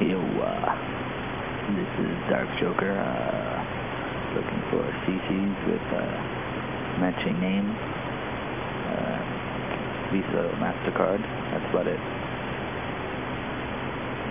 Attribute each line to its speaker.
Speaker 1: Yo,、uh, oh, this is Dark Joker.、Uh, looking for CCs with、uh, matching names.、Uh, Visa, MasterCard, that's about it.